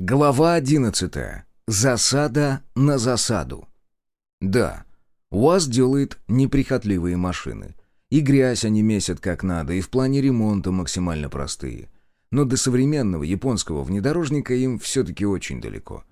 Глава одиннадцатая. Засада на засаду. Да, УАЗ делает неприхотливые машины. И грязь они месят как надо, и в плане ремонта максимально простые. Но до современного японского внедорожника им все-таки очень далеко.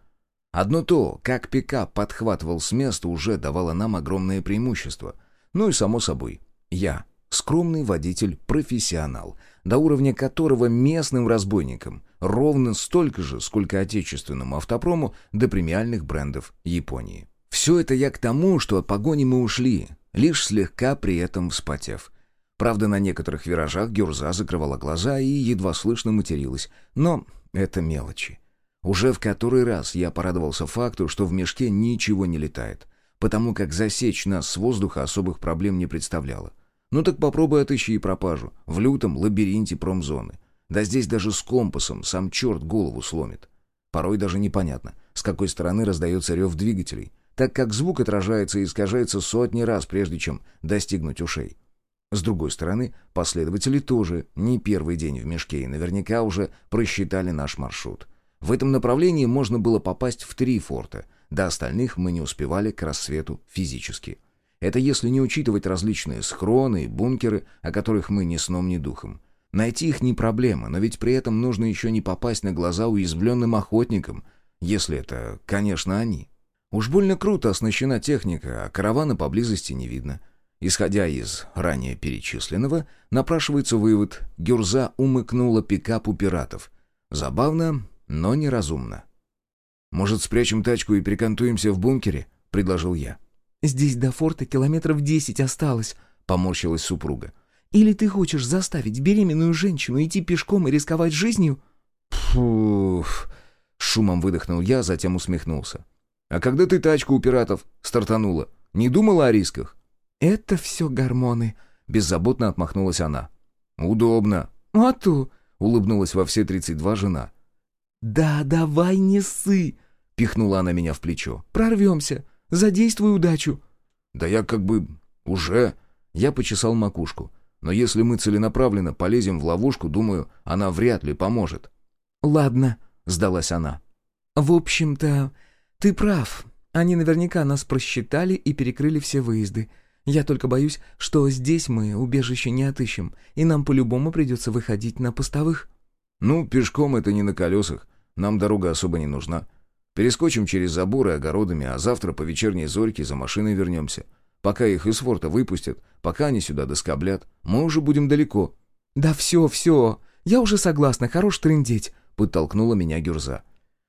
Одно то, как пикап подхватывал с места, уже давало нам огромное преимущество. Ну и само собой, я, скромный водитель-профессионал, до уровня которого местным разбойникам ровно столько же, сколько отечественному автопрому до премиальных брендов Японии. Все это я к тому, что от погони мы ушли, лишь слегка при этом вспотев. Правда, на некоторых виражах Гюрза закрывала глаза и едва слышно материлась, но это мелочи. Уже в который раз я порадовался факту, что в мешке ничего не летает, потому как засечь нас с воздуха особых проблем не представляло. Ну так попробуй отыщи и пропажу, в лютом лабиринте промзоны. Да здесь даже с компасом сам черт голову сломит. Порой даже непонятно, с какой стороны раздается рев двигателей, так как звук отражается и искажается сотни раз, прежде чем достигнуть ушей. С другой стороны, последователи тоже не первый день в мешке и наверняка уже просчитали наш маршрут. В этом направлении можно было попасть в три форта, до остальных мы не успевали к рассвету физически. Это если не учитывать различные схроны и бункеры, о которых мы ни сном, ни духом. Найти их не проблема, но ведь при этом нужно еще не попасть на глаза уязвленным охотникам, если это, конечно, они. Уж больно круто оснащена техника, а каравана поблизости не видно. Исходя из ранее перечисленного, напрашивается вывод, Гюрза умыкнула пикап у пиратов. Забавно, но неразумно. «Может, спрячем тачку и перекантуемся в бункере?» — предложил я. «Здесь до форта километров десять осталось», — поморщилась супруга. Или ты хочешь заставить беременную женщину идти пешком и рисковать жизнью?» «Фуф!» — шумом выдохнул я, затем усмехнулся. «А когда ты тачку у пиратов стартанула, не думала о рисках?» «Это все гормоны», — беззаботно отмахнулась она. «Удобно». «А то!» — улыбнулась во все тридцать два жена. «Да давай не ссы!» — пихнула она меня в плечо. «Прорвемся. Задействуй удачу». «Да я как бы уже...» Я почесал макушку. Но если мы целенаправленно полезем в ловушку, думаю, она вряд ли поможет». «Ладно», — сдалась она. «В общем-то, ты прав. Они наверняка нас просчитали и перекрыли все выезды. Я только боюсь, что здесь мы убежище не отыщем, и нам по-любому придется выходить на постовых». «Ну, пешком это не на колесах. Нам дорога особо не нужна. Перескочим через заборы огородами, а завтра по вечерней зорьке за машиной вернемся. Пока их из форта выпустят, пока они сюда доскоблят, мы уже будем далеко». «Да все, все, я уже согласна, хорош трындеть», — подтолкнула меня Гюрза.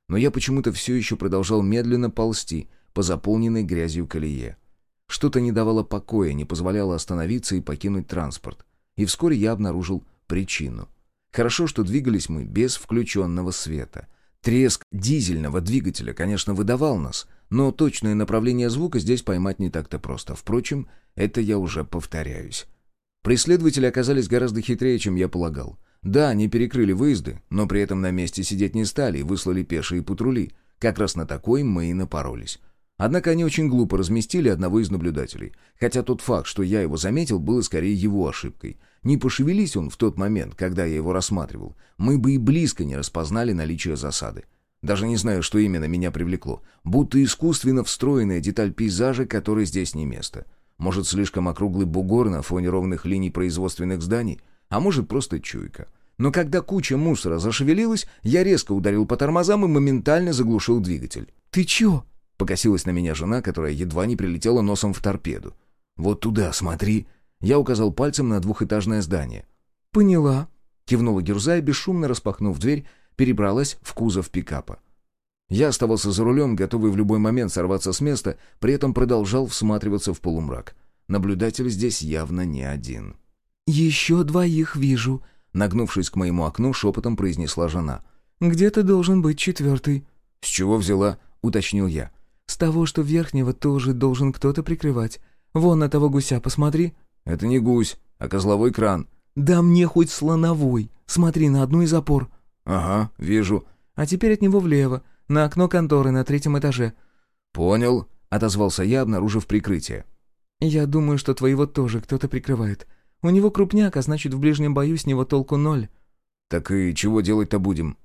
Но я почему-то все еще продолжал медленно ползти по заполненной грязью колее. Что-то не давало покоя, не позволяло остановиться и покинуть транспорт. И вскоре я обнаружил причину. Хорошо, что двигались мы без включенного света. Треск дизельного двигателя, конечно, выдавал нас, но точное направление звука здесь поймать не так-то просто. Впрочем, это я уже повторяюсь. Преследователи оказались гораздо хитрее, чем я полагал. Да, они перекрыли выезды, но при этом на месте сидеть не стали и выслали пешие патрули. Как раз на такой мы и напоролись. Однако они очень глупо разместили одного из наблюдателей. Хотя тот факт, что я его заметил, был скорее его ошибкой. Не пошевелись он в тот момент, когда я его рассматривал, мы бы и близко не распознали наличие засады. Даже не знаю, что именно меня привлекло. Будто искусственно встроенная деталь пейзажа, которой здесь не место. Может, слишком округлый бугор на фоне ровных линий производственных зданий? А может, просто чуйка. Но когда куча мусора зашевелилась, я резко ударил по тормозам и моментально заглушил двигатель. «Ты чё?» — покосилась на меня жена, которая едва не прилетела носом в торпеду. «Вот туда, смотри!» Я указал пальцем на двухэтажное здание. «Поняла», — кивнула Гюрза и, бесшумно распахнув дверь, перебралась в кузов пикапа. Я оставался за рулем, готовый в любой момент сорваться с места, при этом продолжал всматриваться в полумрак. Наблюдатель здесь явно не один. «Еще двоих вижу», — нагнувшись к моему окну, шепотом произнесла жена. «Где-то должен быть четвертый». «С чего взяла?» — уточнил я. «С того, что верхнего тоже должен кто-то прикрывать. Вон на того гуся посмотри». «Это не гусь, а козловой кран». «Да мне хоть слоновой. Смотри на одну из опор». «Ага, вижу». «А теперь от него влево, на окно конторы на третьем этаже». «Понял», — отозвался я, обнаружив прикрытие. «Я думаю, что твоего тоже кто-то прикрывает. У него крупняк, а значит, в ближнем бою с него толку ноль». «Так и чего делать-то будем?»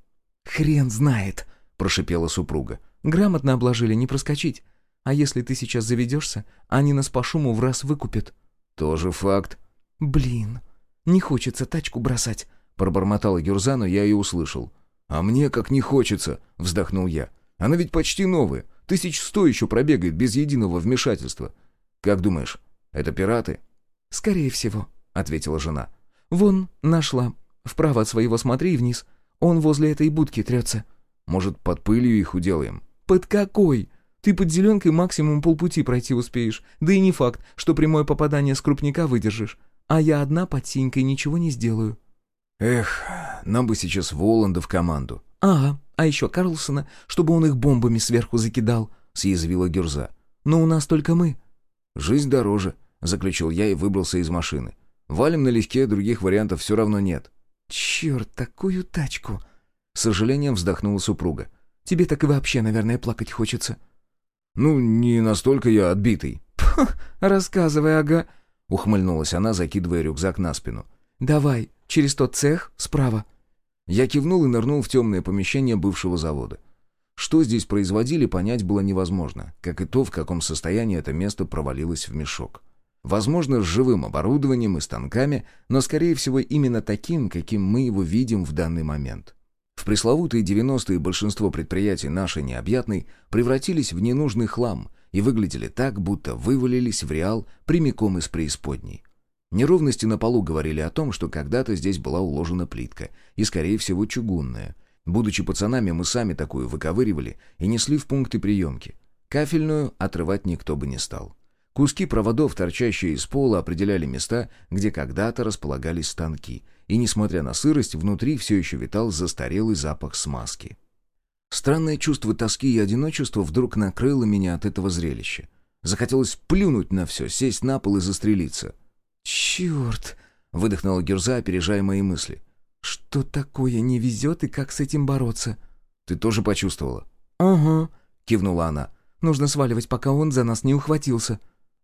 «Хрен знает», — прошипела супруга. «Грамотно обложили, не проскочить. А если ты сейчас заведешься, они нас по шуму в раз выкупят». «Тоже факт». «Блин, не хочется тачку бросать», — пробормотала Гюрза, но я и услышал. «А мне как не хочется», — вздохнул я. «Она ведь почти новая. Тысяч сто еще пробегает без единого вмешательства. Как думаешь, это пираты?» «Скорее всего», — ответила жена. «Вон, нашла. Вправо от своего смотри и вниз. Он возле этой будки трется». «Может, под пылью их уделаем?» «Под какой? Ты под зеленкой максимум полпути пройти успеешь. Да и не факт, что прямое попадание с крупника выдержишь. А я одна под синькой ничего не сделаю». «Эх, нам бы сейчас Воланда в команду». «Ага, а еще Карлсона, чтобы он их бомбами сверху закидал», — съязвила Гюрза. «Но у нас только мы». «Жизнь дороже», — заключил я и выбрался из машины. «Валим налегке, других вариантов все равно нет». «Черт, такую тачку!» С сожалением вздохнула супруга. «Тебе так и вообще, наверное, плакать хочется». «Ну, не настолько я отбитый». рассказывай, ага», — ухмыльнулась она, закидывая рюкзак на спину. «Давай, через тот цех, справа». Я кивнул и нырнул в темное помещение бывшего завода. Что здесь производили, понять было невозможно, как и то, в каком состоянии это место провалилось в мешок. Возможно, с живым оборудованием и станками, но, скорее всего, именно таким, каким мы его видим в данный момент. В пресловутые 90-е большинство предприятий нашей необъятной превратились в ненужный хлам и выглядели так, будто вывалились в реал прямиком из преисподней. Неровности на полу говорили о том, что когда-то здесь была уложена плитка, и, скорее всего, чугунная. Будучи пацанами, мы сами такую выковыривали и несли в пункты приемки. Кафельную отрывать никто бы не стал. Куски проводов, торчащие из пола, определяли места, где когда-то располагались станки, и, несмотря на сырость, внутри все еще витал застарелый запах смазки. Странное чувство тоски и одиночества вдруг накрыло меня от этого зрелища. Захотелось плюнуть на все, сесть на пол и застрелиться. «Черт!» — выдохнула Гюрза, опережая мои мысли. «Что такое не везет и как с этим бороться?» «Ты тоже почувствовала?» «Ага», — кивнула она. «Нужно сваливать, пока он за нас не ухватился».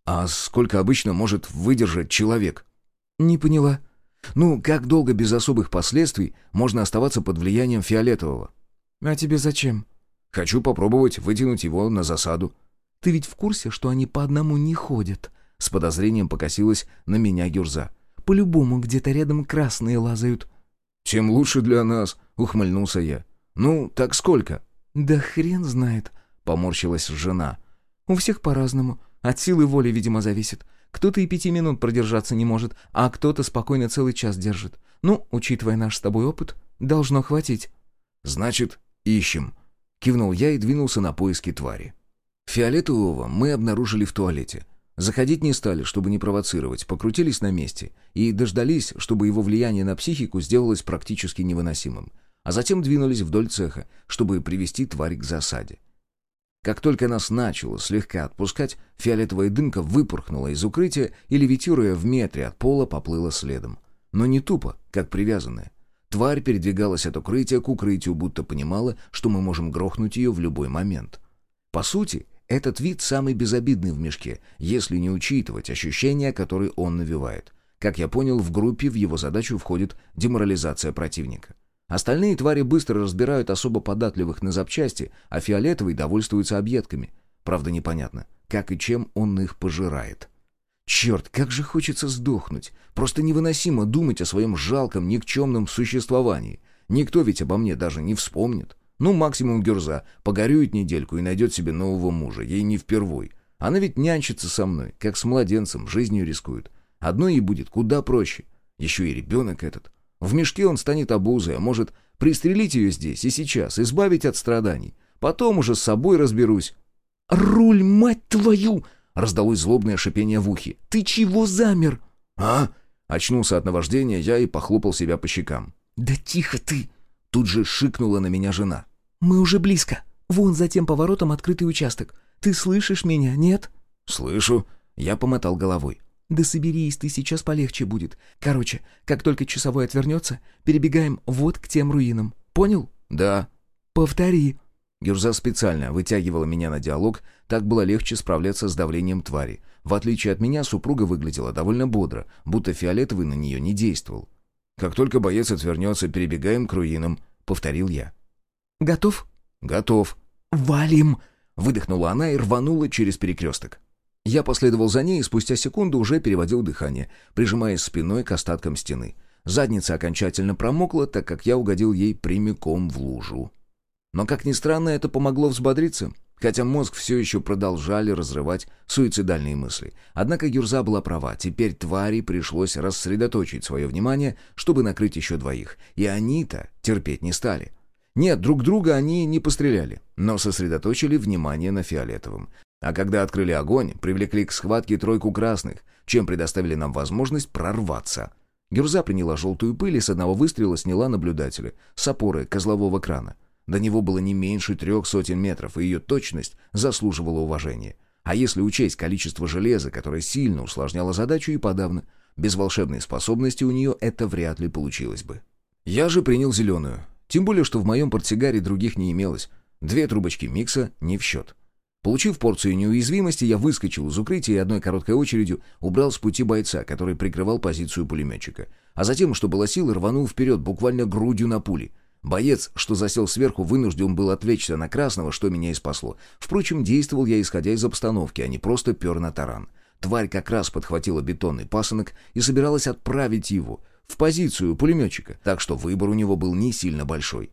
«А сколько обычно может выдержать человек?» «Не поняла». «Ну, как долго без особых последствий можно оставаться под влиянием фиолетового?» «А тебе зачем?» «Хочу попробовать вытянуть его на засаду». «Ты ведь в курсе, что они по одному не ходят?» С подозрением покосилась на меня Гюрза. «По-любому где-то рядом красные лазают». «Тем лучше для нас», — ухмыльнулся я. «Ну, так сколько?» «Да хрен знает», — поморщилась жена. «У всех по-разному. От силы воли, видимо, зависит. Кто-то и пяти минут продержаться не может, а кто-то спокойно целый час держит. Ну, учитывая наш с тобой опыт, должно хватить». «Значит, ищем», — кивнул я и двинулся на поиски твари. Фиолетового мы обнаружили в туалете. Заходить не стали, чтобы не провоцировать, покрутились на месте и дождались, чтобы его влияние на психику сделалось практически невыносимым. А затем двинулись вдоль цеха, чтобы привести тварь к засаде. Как только нас начало слегка отпускать, фиолетовая дымка выпорхнула из укрытия и, левитируя в метре от пола, поплыла следом. Но не тупо, как привязанная. Тварь передвигалась от укрытия к укрытию, будто понимала, что мы можем грохнуть ее в любой момент. По сути, этот вид самый безобидный в мешке, если не учитывать ощущения, которые он навевает. Как я понял, в группе в его задачу входит деморализация противника. Остальные твари быстро разбирают особо податливых на запчасти, а фиолетовый довольствуется объедками. Правда, непонятно, как и чем он их пожирает. Черт, как же хочется сдохнуть. Просто невыносимо думать о своем жалком, никчемном существовании. Никто ведь обо мне даже не вспомнит. Ну, максимум Гюрза. Погорюет недельку и найдет себе нового мужа. Ей не впервой. Она ведь нянчится со мной, как с младенцем, жизнью рискует. Одно ей будет куда проще. Еще и ребенок этот. В мешке он станет обузой, а может пристрелить ее здесь и сейчас, избавить от страданий. Потом уже с собой разберусь. «Руль, мать твою!» — раздалось злобное шипение в ухе. «Ты чего замер?» «А?» — очнулся от наваждения я и похлопал себя по щекам. «Да тихо ты!» Тут же шикнула на меня жена. «Мы уже близко. Вон за тем поворотом открытый участок. Ты слышишь меня, нет?» «Слышу». Я помотал головой. «Да соберись, ты сейчас полегче будет. Короче, как только часовой отвернется, перебегаем вот к тем руинам. Понял?» «Да». «Повтори». Гюрза специально вытягивала меня на диалог, так было легче справляться с давлением твари. В отличие от меня, супруга выглядела довольно бодро, будто фиолетовый на нее не действовал. «Как только боец отвернется, перебегаем к руинам», — повторил я. «Готов?» «Готов». «Валим!» — выдохнула она и рванула через перекресток. Я последовал за ней и спустя секунду уже переводил дыхание, прижимаясь спиной к остаткам стены. Задница окончательно промокла, так как я угодил ей прямиком в лужу. Но, как ни странно, это помогло взбодриться, хотя мозг все еще продолжали разрывать суицидальные мысли. Однако Гюрза была права, теперь твари пришлось рассредоточить свое внимание, чтобы накрыть еще двоих, и они-то терпеть не стали. Нет, друг друга они не постреляли, но сосредоточили внимание на фиолетовом. А когда открыли огонь, привлекли к схватке тройку красных, чем предоставили нам возможность прорваться. Гюрза приняла желтую пыль и с одного выстрела сняла наблюдателя с опоры козлового крана. До него было не меньше трех сотен метров, и ее точность заслуживала уважения. А если учесть количество железа, которое сильно усложняло задачу и подавно, без волшебной способности у нее это вряд ли получилось бы. Я же принял зеленую. Тем более, что в моем портсигаре других не имелось. Две трубочки микса не в счет. Получив порцию неуязвимости, я выскочил из укрытия и одной короткой очередью убрал с пути бойца, который прикрывал позицию пулеметчика. А затем, что было силы, рванул вперед, буквально грудью на пули — Боец, что засел сверху, вынужден был отвлечься на красного, что меня и спасло. Впрочем, действовал я исходя из обстановки, а не просто пер на таран. Тварь как раз подхватила бетонный пасынок и собиралась отправить его в позицию пулеметчика, так что выбор у него был не сильно большой.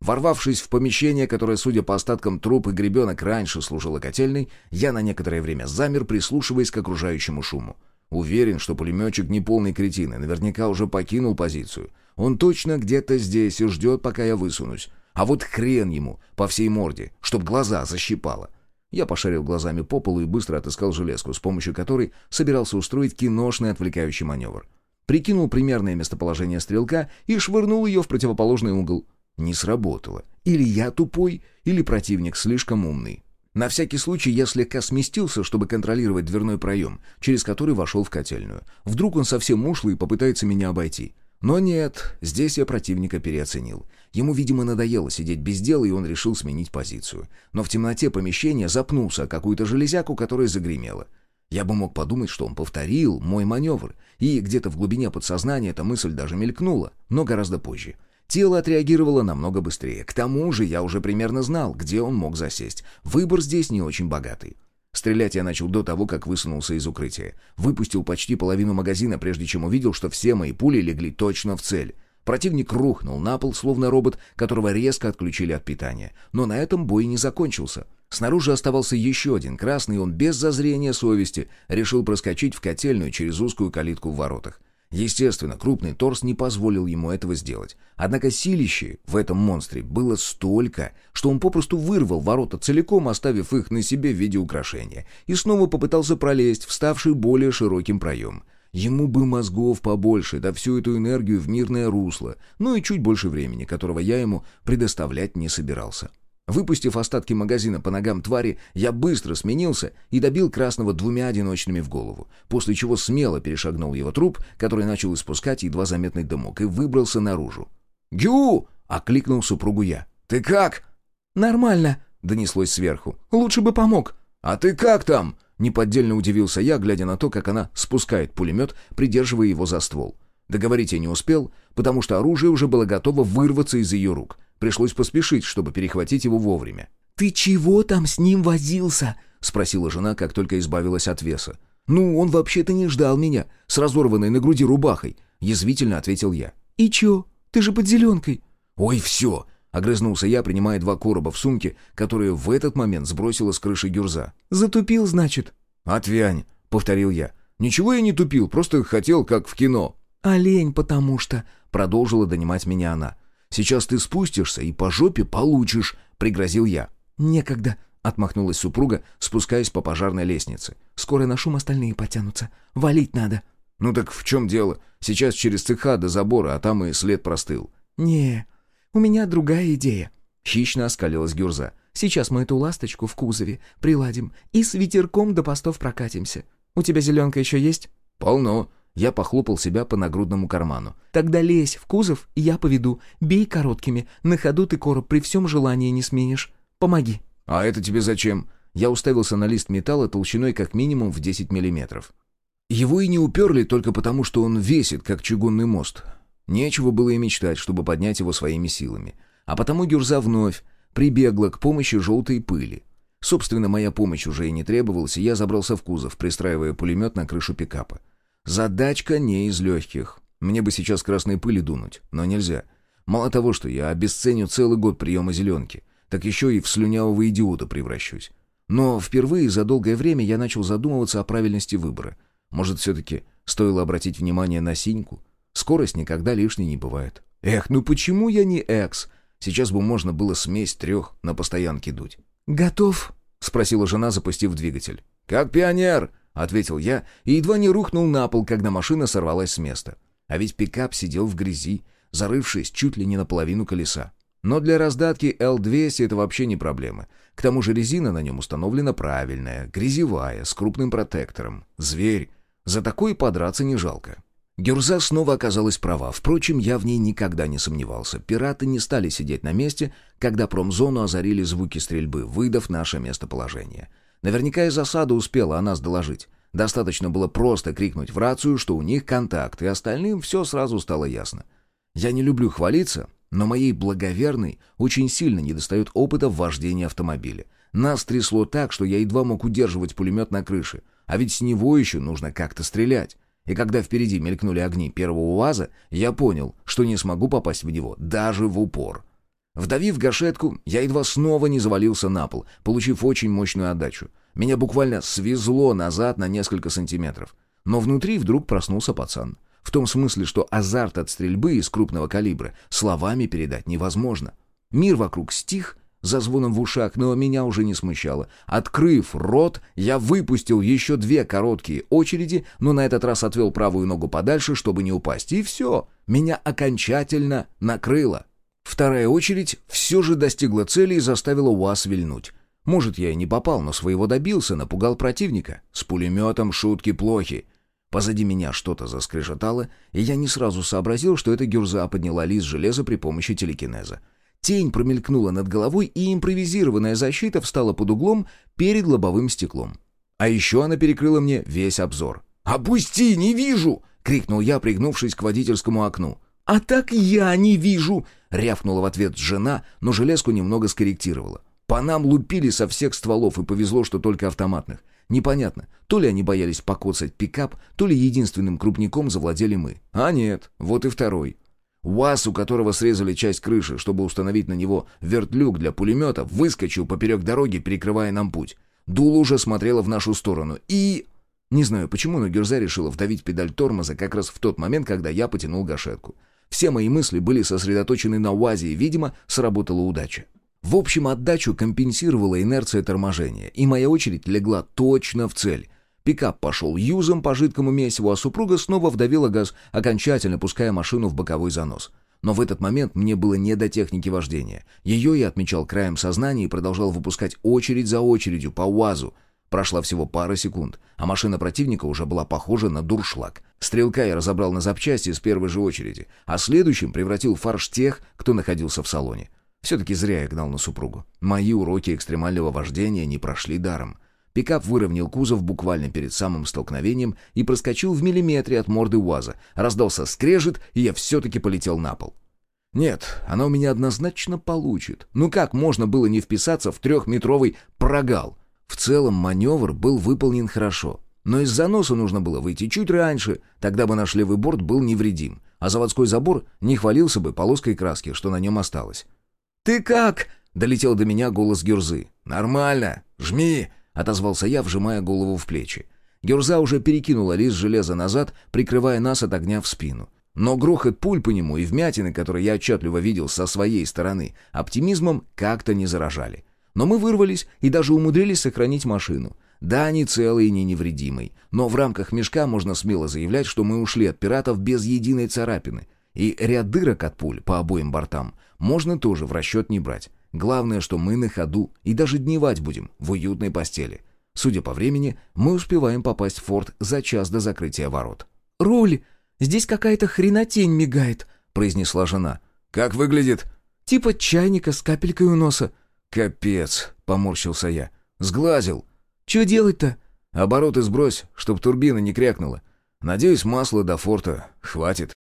Ворвавшись в помещение, которое, судя по остаткам труп и гребенок, раньше служило котельной, я на некоторое время замер, прислушиваясь к окружающему шуму. Уверен, что пулеметчик не полный кретин и наверняка уже покинул позицию. Он точно где-то здесь и ждет, пока я высунусь. А вот хрен ему по всей морде, чтоб глаза защипало. Я пошарил глазами по полу и быстро отыскал железку, с помощью которой собирался устроить киношный отвлекающий маневр. Прикинул примерное местоположение стрелка и швырнул ее в противоположный угол. Не сработало. Или я тупой, или противник слишком умный. На всякий случай я слегка сместился, чтобы контролировать дверной проем, через который вошел в котельную. Вдруг он совсем ушлый и попытается меня обойти. Но нет, здесь я противника переоценил. Ему, видимо, надоело сидеть без дела, и он решил сменить позицию. Но в темноте помещения запнулся о какую-то железяку, которая загремела. Я бы мог подумать, что он повторил мой маневр, и где-то в глубине подсознания эта мысль даже мелькнула, но гораздо позже. Тело отреагировало намного быстрее. К тому же я уже примерно знал, где он мог засесть. Выбор здесь не очень богатый. Стрелять я начал до того, как высунулся из укрытия. Выпустил почти половину магазина, прежде чем увидел, что все мои пули легли точно в цель. Противник рухнул на пол, словно робот, которого резко отключили от питания. Но на этом бой не закончился. Снаружи оставался еще один красный, он без зазрения совести решил проскочить в котельную через узкую калитку в воротах. Естественно, крупный торс не позволил ему этого сделать. Однако силищи в этом монстре было столько, что он попросту вырвал ворота целиком, оставив их на себе в виде украшения, и снова попытался пролезть в ставший более широким проем. Ему бы мозгов побольше, да всю эту энергию в мирное русло, ну и чуть больше времени, которого я ему предоставлять не собирался. Выпустив остатки магазина по ногам твари, я быстро сменился и добил красного двумя одиночными в голову, после чего смело перешагнул его труп, который начал испускать едва заметный дымок, и выбрался наружу. «Гю!» — окликнул супругу я. «Ты как?» «Нормально», — донеслось сверху. «Лучше бы помог». «А ты как там?» — неподдельно удивился я, глядя на то, как она спускает пулемет, придерживая его за ствол. Договорить я не успел, потому что оружие уже было готово вырваться из ее рук. Пришлось поспешить, чтобы перехватить его вовремя. «Ты чего там с ним возился?» — спросила жена, как только избавилась от веса. «Ну, он вообще-то не ждал меня, с разорванной на груди рубахой», — язвительно ответил я. «И чё? Ты же под зеленкой». «Ой, все!» — огрызнулся я, принимая два короба в сумке, которые в этот момент сбросила с крыши гюрза. «Затупил, значит?» «Отвянь», — повторил я. «Ничего я не тупил, просто хотел, как в кино». «Олень, потому что...» — продолжила донимать меня она. Сейчас ты спустишься и по жопе получишь», — пригрозил я. «Некогда», — отмахнулась супруга, спускаясь по пожарной лестнице. «Скоро на шум остальные потянутся. Валить надо». «Ну так в чем дело? Сейчас через цеха до забора, а там и след простыл». «Не, у меня другая идея». Хищно оскалилась Гюрза. «Сейчас мы эту ласточку в кузове приладим и с ветерком до постов прокатимся. У тебя зеленка еще есть?» «Полно. Я похлопал себя по нагрудному карману. «Тогда лезь в кузов, я поведу. Бей короткими. На ходу ты короб при всем желании не сменишь. Помоги». «А это тебе зачем?» Я уставился на лист металла толщиной как минимум в 10 миллиметров. Его и не уперли только потому, что он весит, как чугунный мост. Нечего было и мечтать, чтобы поднять его своими силами. А потому Гюрза вновь прибегла к помощи желтой пыли. Собственно, моя помощь уже и не требовалась, и я забрался в кузов, пристраивая пулемет на крышу пикапа. Задачка не из легких. Мне бы сейчас красной пыли дунуть, но нельзя. Мало того, что я обесценю целый год приема зеленки, так еще и в слюнявого идиота превращусь. Но впервые за долгое время я начал задумываться о правильности выбора. Может, все-таки стоило обратить внимание на синьку? Скорость никогда лишней не бывает. Эх, ну почему я не экс? Сейчас бы можно было смесь трех на постоянке дуть. «Готов?» — спросила жена, запустив двигатель. «Как пионер!» — ответил я и едва не рухнул на пол, когда машина сорвалась с места. А ведь пикап сидел в грязи, зарывшись чуть ли не наполовину колеса. Но для раздатки L200 это вообще не проблема. К тому же резина на нем установлена правильная, грязевая, с крупным протектором. Зверь. За такое подраться не жалко. Гюрза снова оказалась права. Впрочем, я в ней никогда не сомневался. Пираты не стали сидеть на месте, когда промзону озарили звуки стрельбы, выдав наше местоположение. Наверняка и засада успела о нас доложить. Достаточно было просто крикнуть в рацию, что у них контакт, и остальным все сразу стало ясно. Я не люблю хвалиться, но моей благоверной очень сильно недостает опыта в вождении автомобиля. Нас трясло так, что я едва мог удерживать пулемет на крыше, а ведь с него еще нужно как-то стрелять. И когда впереди мелькнули огни первого УАЗа, я понял, что не смогу попасть в него, даже в упор. Вдавив гашетку, я едва снова не завалился на пол, получив очень мощную отдачу. Меня буквально свезло назад на несколько сантиметров. Но внутри вдруг проснулся пацан. В том смысле, что азарт от стрельбы из крупного калибра словами передать невозможно. Мир вокруг стих, за звоном в ушах, но меня уже не смущало. Открыв рот, я выпустил еще две короткие очереди, но на этот раз отвел правую ногу подальше, чтобы не упасть. И все, меня окончательно накрыло. Вторая очередь все же достигла цели и заставила УАЗ вильнуть. Может, я и не попал, но своего добился, напугал противника. С пулеметом шутки плохи. Позади меня что-то заскрежетало, и я не сразу сообразил, что эта гюрза подняла лист железа при помощи телекинеза. Тень промелькнула над головой, и импровизированная защита встала под углом перед лобовым стеклом. А еще она перекрыла мне весь обзор. «Опусти, не вижу!» — крикнул я, пригнувшись к водительскому окну. «А так я не вижу!» — рявкнула в ответ жена, но железку немного скорректировала. По нам лупили со всех стволов, и повезло, что только автоматных. Непонятно, то ли они боялись покоцать пикап, то ли единственным крупником завладели мы. А нет, вот и второй. УАЗ, у которого срезали часть крыши, чтобы установить на него вертлюг для пулемета, выскочил поперек дороги, перекрывая нам путь. Дула уже смотрела в нашу сторону. И... Не знаю почему, но Герза решила вдавить педаль тормоза как раз в тот момент, когда я потянул гашетку. Все мои мысли были сосредоточены на УАЗе, и, видимо, сработала удача. В общем, отдачу компенсировала инерция торможения, и моя очередь легла точно в цель. Пикап пошел юзом по жидкому месиву, а супруга снова вдавила газ, окончательно пуская машину в боковой занос. Но в этот момент мне было не до техники вождения. Ее я отмечал краем сознания и продолжал выпускать очередь за очередью по УАЗу. Прошла всего пара секунд, а машина противника уже была похожа на дуршлаг. Стрелка я разобрал на запчасти с первой же очереди, а следующим превратил в фарш тех, кто находился в салоне. Все-таки зря я гнал на супругу. Мои уроки экстремального вождения не прошли даром. Пикап выровнял кузов буквально перед самым столкновением и проскочил в миллиметре от морды УАЗа. Раздался скрежет, и я все-таки полетел на пол. Нет, она у меня однозначно получит. Ну как можно было не вписаться в трехметровый прогал? В целом маневр был выполнен хорошо. Но из заноса нужно было выйти чуть раньше, тогда бы наш левый борт был невредим, а заводской забор не хвалился бы полоской краски, что на нем осталось. «Ты как?» — долетел до меня голос Гюрзы. «Нормально. Жми!» отозвался я, вжимая голову в плечи. Герза уже перекинула лист железа назад, прикрывая нас от огня в спину. Но грохот пуль по нему и вмятины, которые я отчетливо видел со своей стороны, оптимизмом как-то не заражали. Но мы вырвались и даже умудрились сохранить машину. Да, не целый и не невредимый, но в рамках мешка можно смело заявлять, что мы ушли от пиратов без единой царапины. И ряд дырок от пуль по обоим бортам можно тоже в расчет не брать. Главное, что мы на ходу и даже дневать будем в уютной постели. Судя по времени, мы успеваем попасть в форт за час до закрытия ворот. «Руль, здесь какая-то хренотень мигает», — произнесла жена. «Как выглядит?» «Типа чайника с капелькой у носа». «Капец», — поморщился я. «Сглазил». «Чё делать-то?» «Обороты сбрось, чтоб турбина не крякнула. Надеюсь, масла до форта хватит».